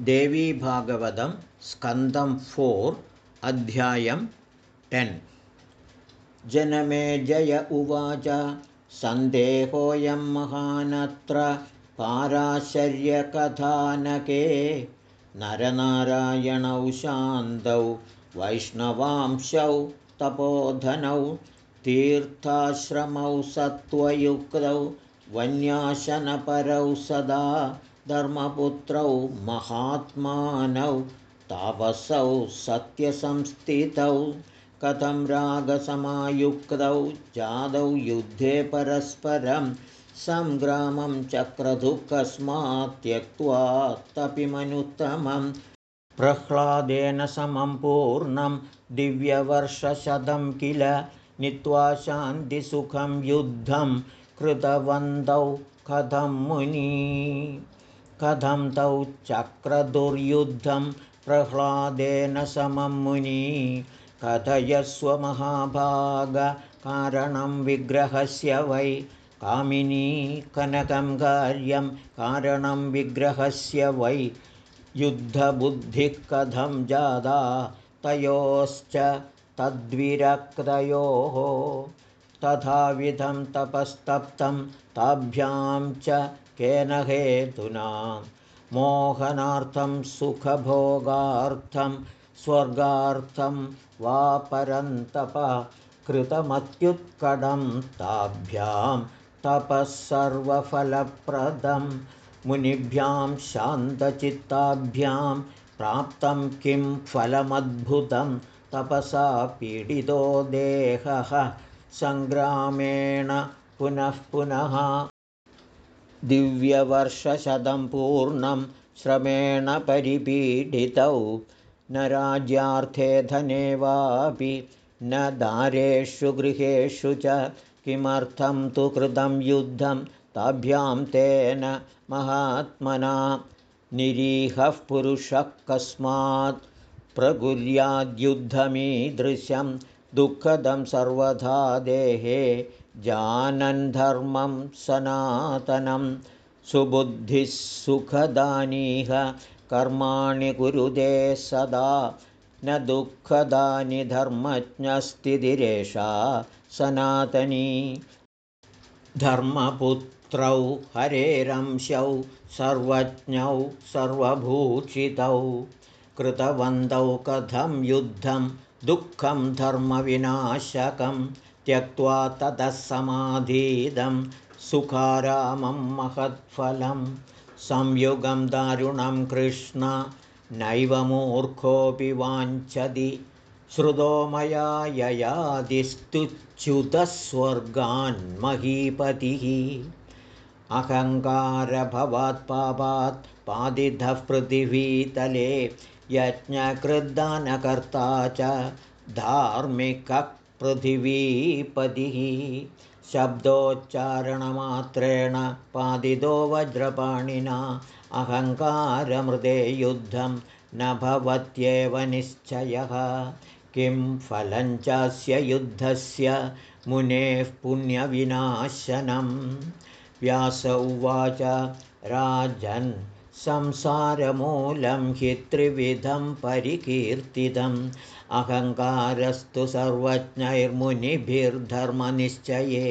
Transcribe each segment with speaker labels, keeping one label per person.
Speaker 1: देवीभागवतं स्कन्दं four अध्यायं ten. जनमे जय उवाच सन्देहोऽयं महानत्र पाराशर्यकथानके। नरनारायणौ शान्तौ वैष्णवांशौ तपोधनौ तीर्थाश्रमौ सत्त्वयुक्तौ वन्याशनपरौ सदा धर्मपुत्रौ महात्मानौ तापसौ सत्यसंस्थितौ कथं रागसमायुक्तौ जादौ युद्धे परस्परं सङ्ग्रामं चक्रदुःखस्मात् त्यक्त्वा तपिमनुत्तमं प्रह्लादेन समं पूर्णं दिव्यवर्षशतं किल नीत्वा शान्तिसुखं युद्धं कृतवन्तौ कथं मुनी कथं तौ चक्रदुर्युद्धं प्रह्लादेन समं मुनि? कथयस्वमहाभागकारणं विग्रहस्य वै? कामिनी कनकं कार्यं कारणं विग्रहस्य वै? युद्धबुद्धिः कथं जादा? तयोश्च तद्विरक्तयोः तथाविधं तपस्तप्तं ताभ्यां च केन हेतुना? मोहनार्थं सुखभोगार्थं स्वर्गार्थं वा परन्तप कृतमत्युत्कडं ताभ्यां तपः सर्वफलप्रदं मुनिभ्यां शान्तचित्ताभ्यां प्राप्तं किं फलमद्भुतं तपसा पीडितो देहः सङ्ग्रामेण पुनः पुनः दिव्यवर्षशतं पूर्णं श्रमेण परिपीडितौ। न राज्यार्थे धने वापि न दारेषु गृहेषु च किमर्थं तु कृतं युद्धं ताभ्यां तेन महात्मना। निरीहः पुरुषः कस्मात् प्रकुर्याद्युद्धमीदृशं दुःखदं सर्वथा देहे जानन् धर्मं सनातनं सुबुद्धिः सुखदानीह कर्माणि कुरुदे सदा न दुःखदानि धर्मज्ञस्थितिरेषा सनातनी। धर्मपुत्रौ हरेरंशौ सर्वज्ञौ सर्वभूषितौ कृतवन्तौ कथं युद्धं दुःखं धर्मविनाशकम् त्यक्त्वा ततः समाधीदं सुखारामं महत्फलं। संयुगं दारुणं कृष्ण नैव मूर्खोऽपि वाञ्छति। श्रुतो मया ययादिस्तुच्युतस्वर्गान्महीपतिः अहङ्कारभवात् पापात् पादितः पृथिवीतले यज्ञकृद्दानकर्ता च धार्मिकः पृथिवीपतिः शब्दोच्चारणमात्रेण पादितो वज्रपाणिना अहङ्कारमृदे युद्धं न भवत्येव निश्चयः। किं फलञ्चास्य युद्धस्य मुनेः पुण्यविनाशनं? व्यास उवाच राजन् संसारमूलं हि त्रिविधं परिकीर्तितम् अहङ्कारस्तु सर्वज्ञैर्मुनिभिर्धर्मनिश्चये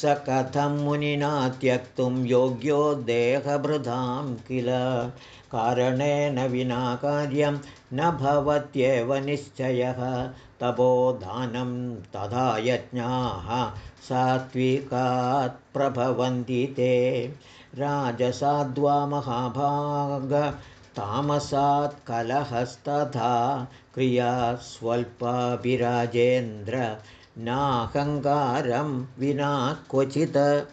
Speaker 1: स कथं मुनिना त्यक्तुं योग्यो देहभृधां किल कारणेन विना कार्यं न भवत्येव निश्चयः तपोदानं तथा यज्ञाः सात्विकात् प्रभवन्ति ते राजसाद्वा महाभागतामसात् कलहस्तथा क्रिया स्वल्पाभिराजेन्द्र नाहङ्कारं विना क्वचित्।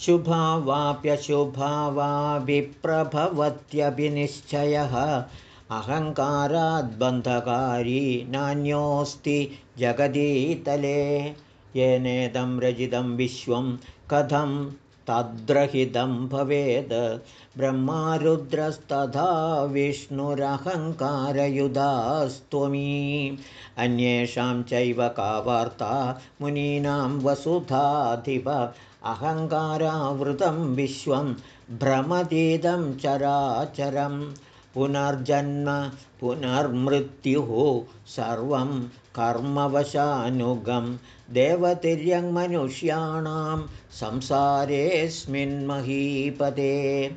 Speaker 1: शुभावाप्यशुभा वा विप्रभवत्यभिनिश्चयः अहङ्काराद्बन्धकारी नान्योऽस्ति जगदीतले। येनेदं रजितं विश्वं कथं तद्रहितं भवेद् ब्रह्मारुद्रस्तथा विष्णुरहङ्कारयुधास्त्वमी। अन्येषां चैव का वार्ता मुनीनां वसुधाधिप अहङ्कारावृतं विश्वं भ्रमतीदं चराचरम् पुनर्जन्म पुनर्मृत्युः सर्वं कर्मवशानुगं देवतिर्यङ्मनुष्याणां संसारेऽस्मिन्महीपदे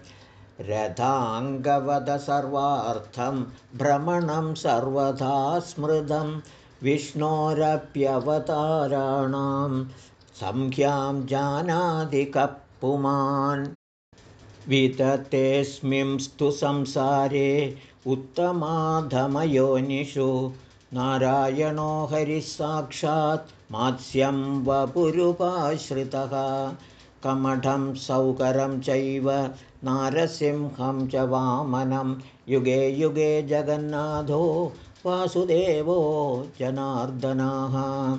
Speaker 1: रथाङ्गवद सर्वार्थं भ्रमणं सर्वथा स्मृतं। विष्णोरप्यवताराणां संख्यां जानादिकपुमान् विततेऽस्मिंस्तु संसारे उत्तमाधमयोनिषु नारायणो हरिः साक्षात् मात्स्यं वपुरुपाश्रितः। कमठं सौकरं चैव नारसिंहं च वामनं युगे युगे जगन्नाथो वासुदेवो जनार्दनाः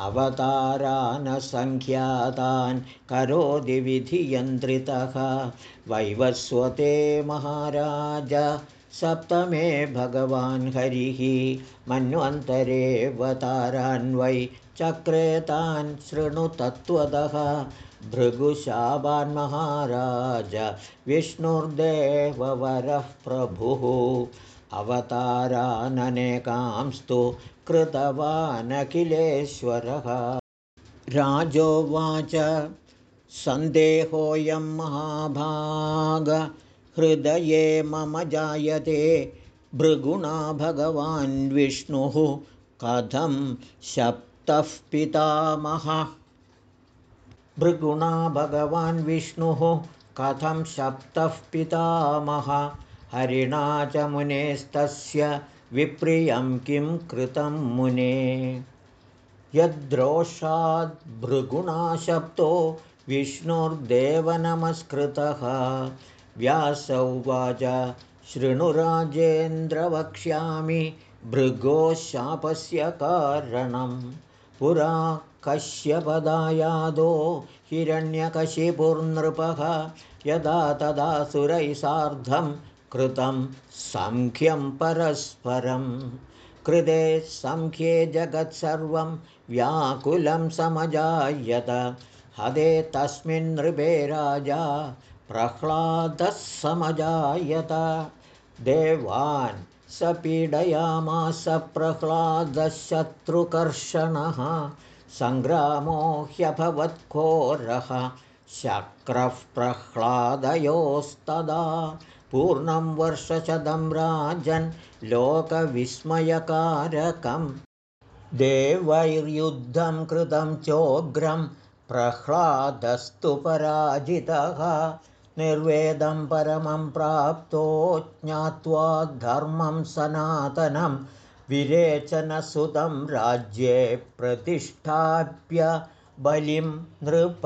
Speaker 1: अवतारानसङ्ख्यातान् करोति विधियन्त्रितः। वैवस्वते महाराज सप्तमे भगवान् हरिः मन्वन्तरेऽवतारान्वै चक्रेतान् शृणुतत्त्वतः भृगुशापान्महाराज विष्णुर्देववरः प्रभुः। अवताराननेकांस्तु कृतवानखिलेश्वरः। राजोवाच सन्देहोऽयं महाभागहृदये मम जायते भृगुणा भगवान् विष्णुः कथं शप्तः पितामह। भृगुणा भगवान् विष्णुः कथं शप्तः पितामह। हरिणा च मुनेस्तस्य विप्रियं किं कृतं मुने? यद्रोषाद्भृगुणा शब्दो विष्णुर्देवनमस्कृतः। व्यासौवाच शृणुराजेन्द्रवक्ष्यामि भृगोः शापस्य कारणं पुरा कश्यपदायादो हिरण्यकशिपुर्नृपः। यदा तदा सुरैः सार्धं कृतं सङ्ख्यं परस्परं कृते सङ्ख्ये जगत्सर्वं व्याकुलं समजायत। हदे तस्मिन् नृपे राजा प्रह्लादः समजायत। देवान् स पीडयामास प्रह्लादशत्रुकर्षणः सङ्ग्रामो ह्यभवत्कोरः शक्रः प्रह्लादयोस्तदा पूर्णं वर्षशतं राजन् लोकविस्मयकारकं देवैर्युद्धं कृतं चोग्रं प्रह्लादस्तु पराजितः। निर्वेदं परमं प्राप्तो ज्ञात्वा धर्मं सनातनं विरेचनसुतं राज्ये प्रतिष्ठाप्य बलिं नृप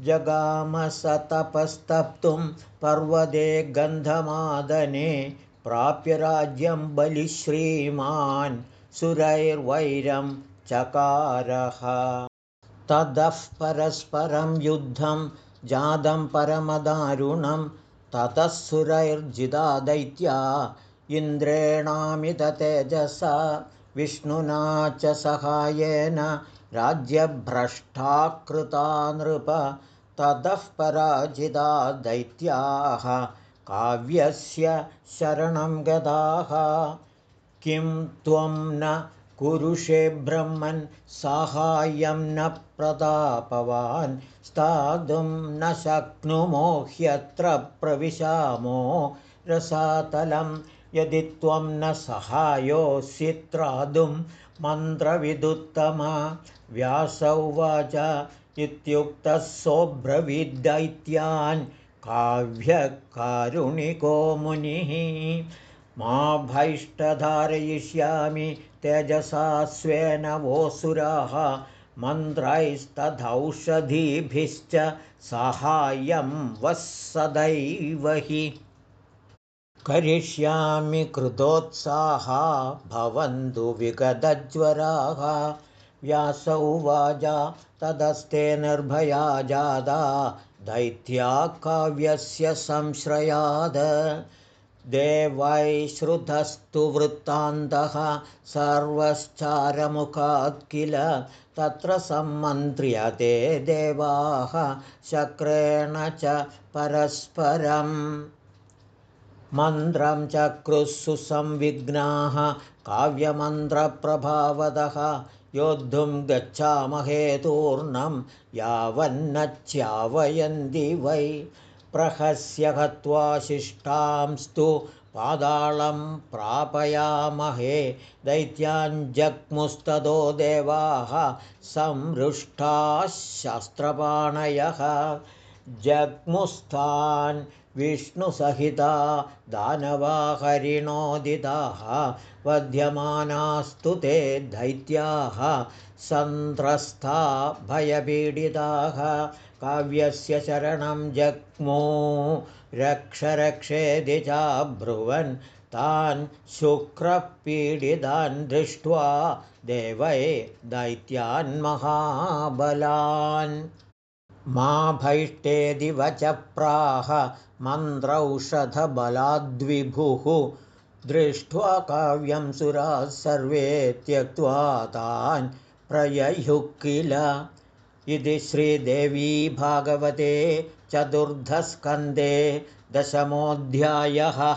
Speaker 1: जगामसतपस्तप्तुं पर्वते गन्धमादने प्राप्य राज्यं बलिश्रीमान् सुरैर्वैरं चकारः। ततः परस्परं युद्धं जातं परमदारुणं ततः सुरैर्जिदा दैत्या इन्द्रेणामिततेजसा विष्णुना च सहायेन राज्यभ्रष्टाकृता नृप ततः पराजिता दैत्याः काव्यस्य शरणं गताः किं त्वं न कुरुषे ब्रह्मन् साहाय्यं न प्रतापवान् स्थातुं न शक्नुमो ह्यत्र प्रविशामो रसातलं। यदि त्वं न सहायोऽसि त्रातुं मन्त्रविदुत्तमा व्यासौवाच इत्युक्तः सोऽब्रवीद्दैत्यान् काव्यकारुणिको मुनिः मा भैष्टधारयिष्यामि तेजसा स्वेन वोऽसुराः मन्त्रैस्तथौषधीभिश्च साहाय्यं वः सदैव हि। करिष्यामि कृतोत्साहा भवन्तु विगतज्वराः व्यासौ वाजा तदस्ते निर्भया जादा दैत्या काव्यस्य संश्रयाद। देवै श्रुतस्तु वृत्तान्तः सर्वश्चारमुखात् किल तत्र सम्मन्त्र्यते देवाः शक्रेण च परस्परम्। मन्त्रं चक्रुः संविघ्नाः काव्यमन्त्रप्रभावदः योद्धुं गच्छामहे तूर्णं यावन्नच्यावयन्ति वै। प्रहस्य हत्वा शिष्टांस्तु पादालं प्रापयामहे। दैत्याञ्जग्मुस्तदो देवाः संहृष्टाः शस्त्रपाणयः जग्मुस्थान् विष्णुसहिता दानवा हरिणोदिताः वध्यमानास्तु ते दैत्याः सन्त्रस्था भयपीडिताः काव्यस्य शरणं जग्मो रक्षरक्षेदि चाब्रुवन् तान् शुक्रपीडितान् दृष्ट्वा देवै दैत्यान्महाबलान् मा भैष्टेदिवचप्राह मन्त्रौषधबलाद्विभुः दृष्ट्वा काव्यं सुराः सर्वे त्यक्त्वा तान् प्रययुः किल? इति श्रीदेवी भागवते चतुर्धस्कन्धे दशमोऽध्यायः